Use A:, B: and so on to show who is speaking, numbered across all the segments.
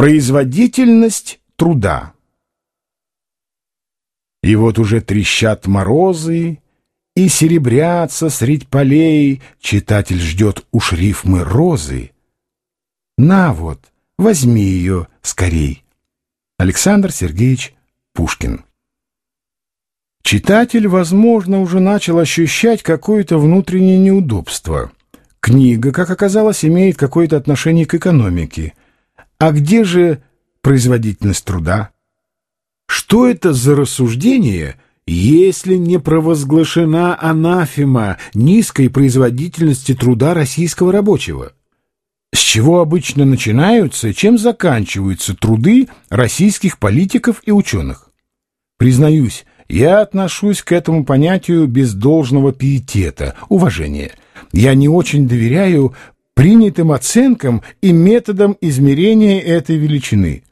A: Производительность труда. И вот уже трещат морозы, и серебрятся средь полей, читатель ждет уж рифмы розы. На вот, возьми ее скорей. Александр Сергеевич Пушкин Читатель, возможно, уже начал ощущать какое-то внутреннее неудобство. Книга, как оказалось, имеет какое-то отношение к экономике. А где же производительность труда? Что это за рассуждение, если не провозглашена анафема низкой производительности труда российского рабочего? С чего обычно начинаются чем заканчиваются труды российских политиков и ученых? Признаюсь, я отношусь к этому понятию без должного пиетета, уважения. Я не очень доверяю принятым оценкам и методам измерения этой величины.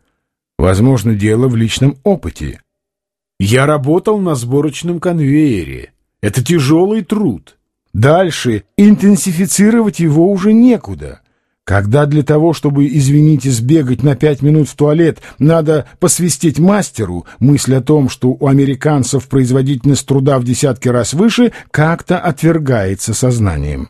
A: Возможно, дело в личном опыте. Я работал на сборочном конвейере. Это тяжелый труд. Дальше интенсифицировать его уже некуда. Когда для того, чтобы, извините, сбегать на пять минут в туалет, надо посвистеть мастеру, мысль о том, что у американцев производительность труда в десятки раз выше, как-то отвергается сознанием.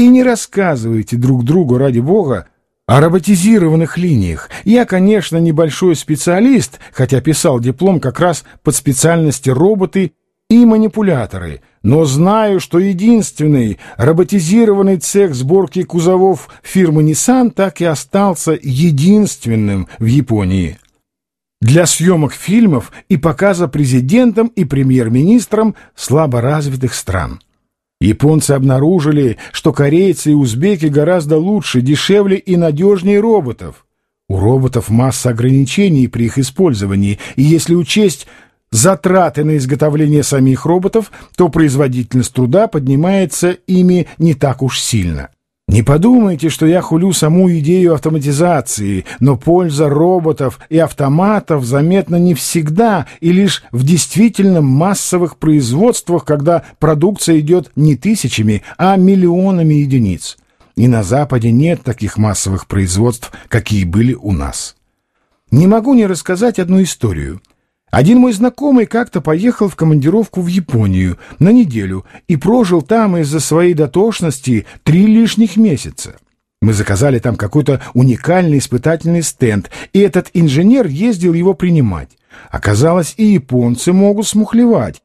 A: И не рассказывайте друг другу, ради бога, о роботизированных линиях. Я, конечно, небольшой специалист, хотя писал диплом как раз под специальности роботы и манипуляторы, но знаю, что единственный роботизированный цех сборки кузовов фирмы Nissan так и остался единственным в Японии. Для съемок фильмов и показа президентам и премьер-министрам слаборазвитых стран. Японцы обнаружили, что корейцы и узбеки гораздо лучше, дешевле и надежнее роботов. У роботов масса ограничений при их использовании, и если учесть затраты на изготовление самих роботов, то производительность труда поднимается ими не так уж сильно. Не подумайте, что я хулю саму идею автоматизации, но польза роботов и автоматов заметна не всегда и лишь в действительно массовых производствах, когда продукция идет не тысячами, а миллионами единиц. И на Западе нет таких массовых производств, какие были у нас. Не могу не рассказать одну историю. Один мой знакомый как-то поехал в командировку в Японию на неделю и прожил там из-за своей дотошности три лишних месяца. Мы заказали там какой-то уникальный испытательный стенд, и этот инженер ездил его принимать. Оказалось, и японцы могут смухлевать.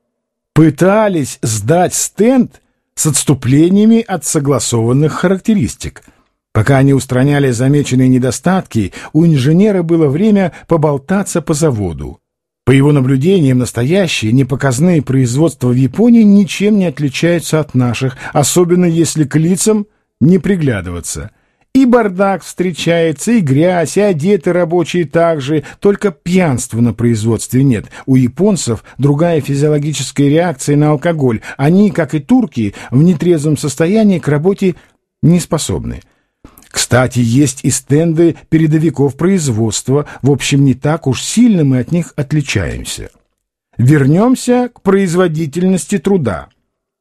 A: Пытались сдать стенд с отступлениями от согласованных характеристик. Пока они устраняли замеченные недостатки, у инженера было время поболтаться по заводу. По его наблюдениям, настоящие непоказные производства в Японии ничем не отличаются от наших, особенно если к лицам не приглядываться. И бардак встречается, и грязь, и одеты рабочие также, только пьянства на производстве нет. У японцев другая физиологическая реакция на алкоголь. Они, как и турки, в нетрезвом состоянии к работе не способны. Кстати, есть и стенды передовиков производства, в общем, не так уж сильно мы от них отличаемся. Вернемся к производительности труда.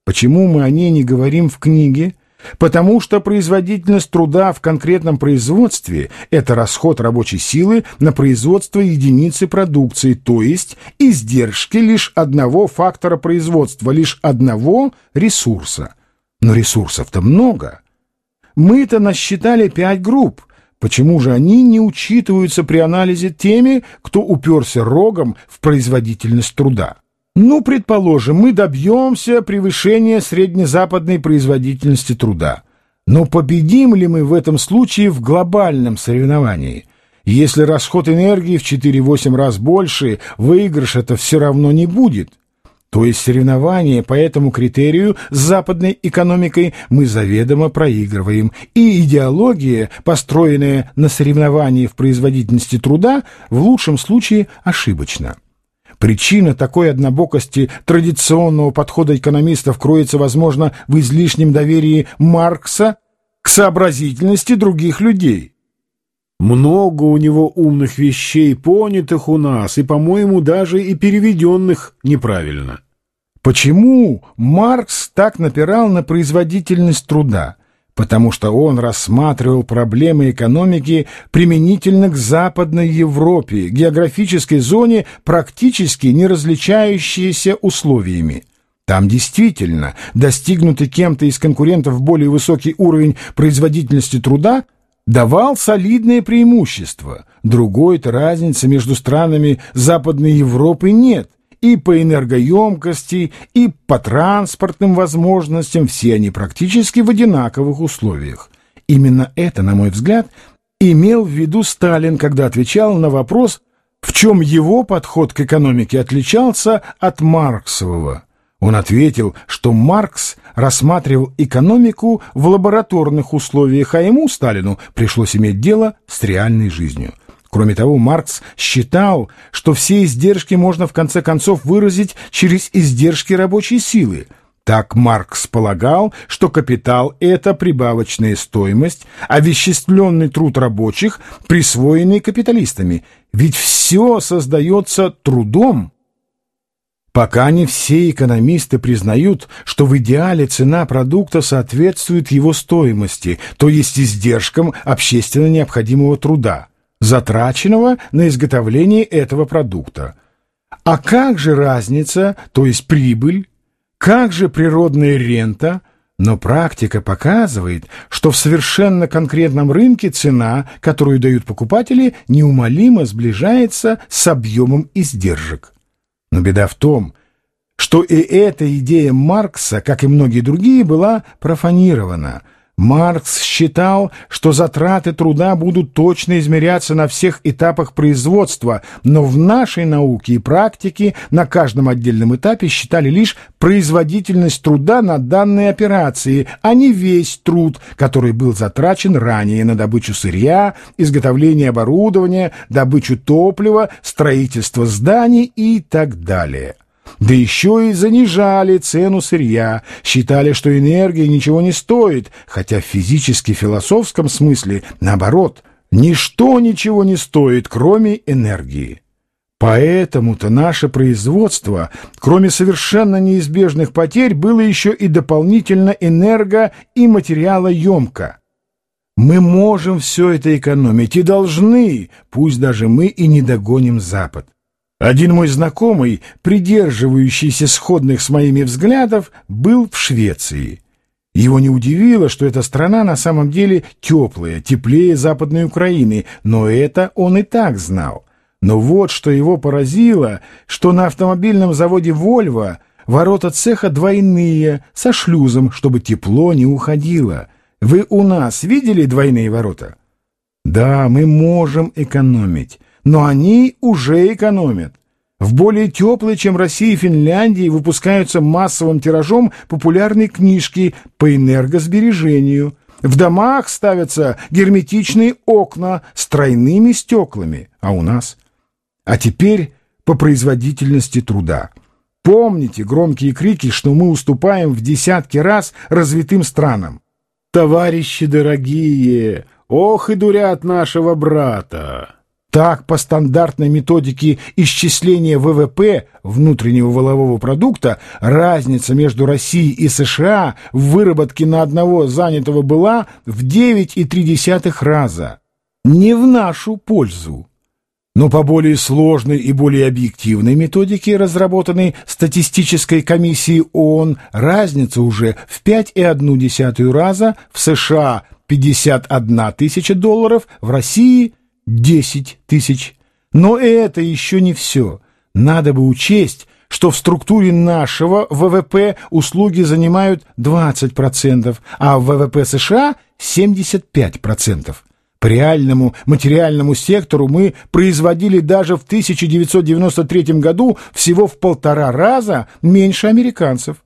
A: Почему мы о ней не говорим в книге? Потому что производительность труда в конкретном производстве – это расход рабочей силы на производство единицы продукции, то есть издержки лишь одного фактора производства, лишь одного ресурса. Но ресурсов-то много – мы-то насчитали пять групп. Почему же они не учитываются при анализе теми, кто уперся рогом в производительность труда? Ну, предположим, мы добьемся превышения среднезападной производительности труда. Но победим ли мы в этом случае в глобальном соревновании? Если расход энергии в 4-8 раз больше, выигрыш это все равно не будет. То есть соревнования по этому критерию с западной экономикой мы заведомо проигрываем, и идеология, построенная на соревновании в производительности труда, в лучшем случае ошибочна. Причина такой однобокости традиционного подхода экономистов кроется, возможно, в излишнем доверии Маркса к сообразительности других людей. Много у него умных вещей, понятых у нас, и, по-моему, даже и переведенных неправильно. Почему Маркс так напирал на производительность труда? потому что он рассматривал проблемы экономики применительно к Западной Европе, географической зоне, практически не различающейся условиями. Там действительно достигнутый кем-то из конкурентов более высокий уровень производительности труда давал солидное преимущество. Другой-то разницы между странами Западной Европы нет. И по энергоемкости, и по транспортным возможностям все они практически в одинаковых условиях. Именно это, на мой взгляд, имел в виду Сталин, когда отвечал на вопрос, в чем его подход к экономике отличался от Марксового. Он ответил, что Маркс рассматривал экономику в лабораторных условиях, а ему, Сталину, пришлось иметь дело с реальной жизнью. Кроме того, Маркс считал, что все издержки можно в конце концов выразить через издержки рабочей силы. Так Маркс полагал, что капитал – это прибавочная стоимость, овеществленный труд рабочих, присвоенный капиталистами. Ведь все создается трудом. Пока не все экономисты признают, что в идеале цена продукта соответствует его стоимости, то есть издержкам общественно необходимого труда затраченного на изготовление этого продукта. А как же разница, то есть прибыль, как же природная рента, но практика показывает, что в совершенно конкретном рынке цена, которую дают покупатели, неумолимо сближается с объемом издержек. Но беда в том, что и эта идея Маркса, как и многие другие, была профанирована – Маркс считал, что затраты труда будут точно измеряться на всех этапах производства, но в нашей науке и практике на каждом отдельном этапе считали лишь производительность труда на данной операции, а не весь труд, который был затрачен ранее на добычу сырья, изготовление оборудования, добычу топлива, строительство зданий и так далее да еще и занижали цену сырья, считали, что энергия ничего не стоит, хотя в физически-философском смысле, наоборот, ничто ничего не стоит, кроме энергии. Поэтому-то наше производство, кроме совершенно неизбежных потерь, было еще и дополнительно энерго- и материалоемко. Мы можем все это экономить и должны, пусть даже мы и не догоним Запад. Один мой знакомый, придерживающийся сходных с моими взглядов, был в Швеции. Его не удивило, что эта страна на самом деле теплая, теплее Западной Украины, но это он и так знал. Но вот что его поразило, что на автомобильном заводе «Вольво» ворота цеха двойные, со шлюзом, чтобы тепло не уходило. Вы у нас видели двойные ворота? Да, мы можем экономить но они уже экономят. В более теплой, чем Россия и Финляндии, выпускаются массовым тиражом популярные книжки по энергосбережению. В домах ставятся герметичные окна с тройными стеклами, а у нас? А теперь по производительности труда. Помните громкие крики, что мы уступаем в десятки раз развитым странам. Товарищи дорогие, ох и дурят нашего брата! Так, по стандартной методике исчисления ВВП, внутреннего волового продукта, разница между Россией и США в выработке на одного занятого была в 9,3 раза. Не в нашу пользу. Но по более сложной и более объективной методике, разработанной статистической комиссией ООН, разница уже в 5,1 раза, в США 51 тысяча долларов, в России – 10 тысяч. Но это еще не все. Надо бы учесть, что в структуре нашего ВВП услуги занимают 20%, а в ВВП США 75%. По реальному материальному сектору мы производили даже в 1993 году всего в полтора раза меньше американцев.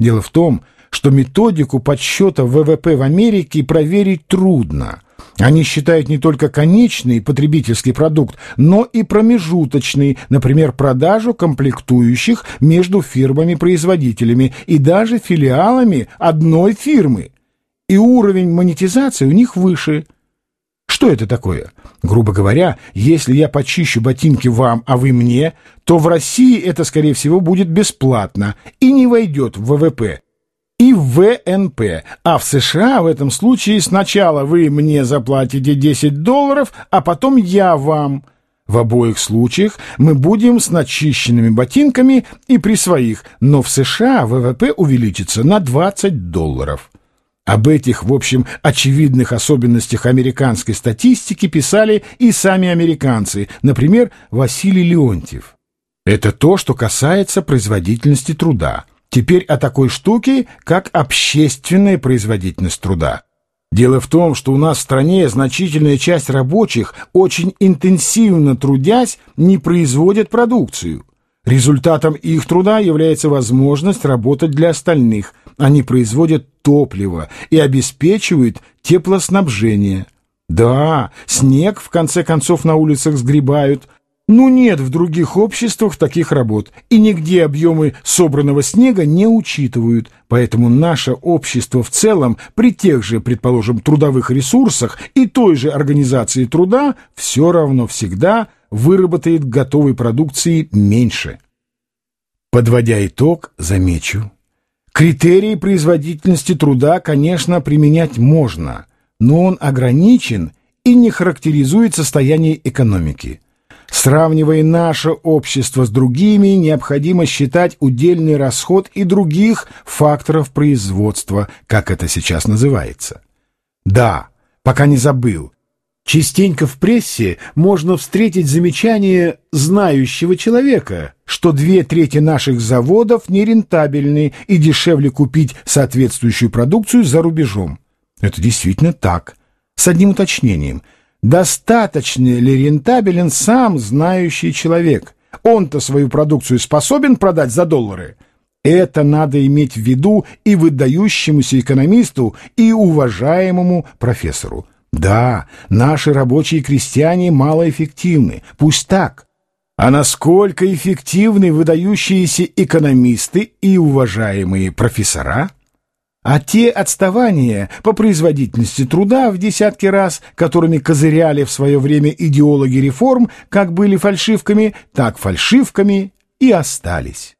A: Дело в том, что методику подсчета ВВП в Америке проверить трудно – они считают не только конечный потребительский продукт, но и промежуточный, например, продажу комплектующих между фирмами-производителями и даже филиалами одной фирмы. И уровень монетизации у них выше. Что это такое? Грубо говоря, если я почищу ботинки вам, а вы мне, то в России это, скорее всего, будет бесплатно и не войдет в ВВП. И ВНП. А в США в этом случае сначала вы мне заплатите 10 долларов, а потом я вам. В обоих случаях мы будем с начищенными ботинками и при своих, но в США ВВП увеличится на 20 долларов. Об этих, в общем, очевидных особенностях американской статистики писали и сами американцы, например, Василий Леонтьев. Это то, что касается производительности труда. Теперь о такой штуке, как общественная производительность труда. Дело в том, что у нас в стране значительная часть рабочих, очень интенсивно трудясь, не производят продукцию. Результатом их труда является возможность работать для остальных. Они производят топливо и обеспечивают теплоснабжение. Да, снег в конце концов на улицах сгребают. Ну нет в других обществах таких работ, и нигде объемы собранного снега не учитывают, поэтому наше общество в целом при тех же, предположим, трудовых ресурсах и той же организации труда все равно всегда выработает готовой продукции меньше. Подводя итог, замечу, критерии производительности труда, конечно, применять можно, но он ограничен и не характеризует состояние экономики. Сравнивая наше общество с другими, необходимо считать удельный расход и других факторов производства, как это сейчас называется. Да, пока не забыл, Частенько в прессе можно встретить замечание знающего человека, что две трети наших заводов нерентабельны и дешевле купить соответствующую продукцию за рубежом. Это действительно так. С одним уточнением. Достаточно ли рентабелен сам знающий человек? Он-то свою продукцию способен продать за доллары? Это надо иметь в виду и выдающемуся экономисту, и уважаемому профессору. Да, наши рабочие крестьяне малоэффективны, пусть так. А насколько эффективны выдающиеся экономисты и уважаемые профессора? А те отставания по производительности труда в десятки раз, которыми козыряли в свое время идеологи реформ, как были фальшивками, так фальшивками и остались.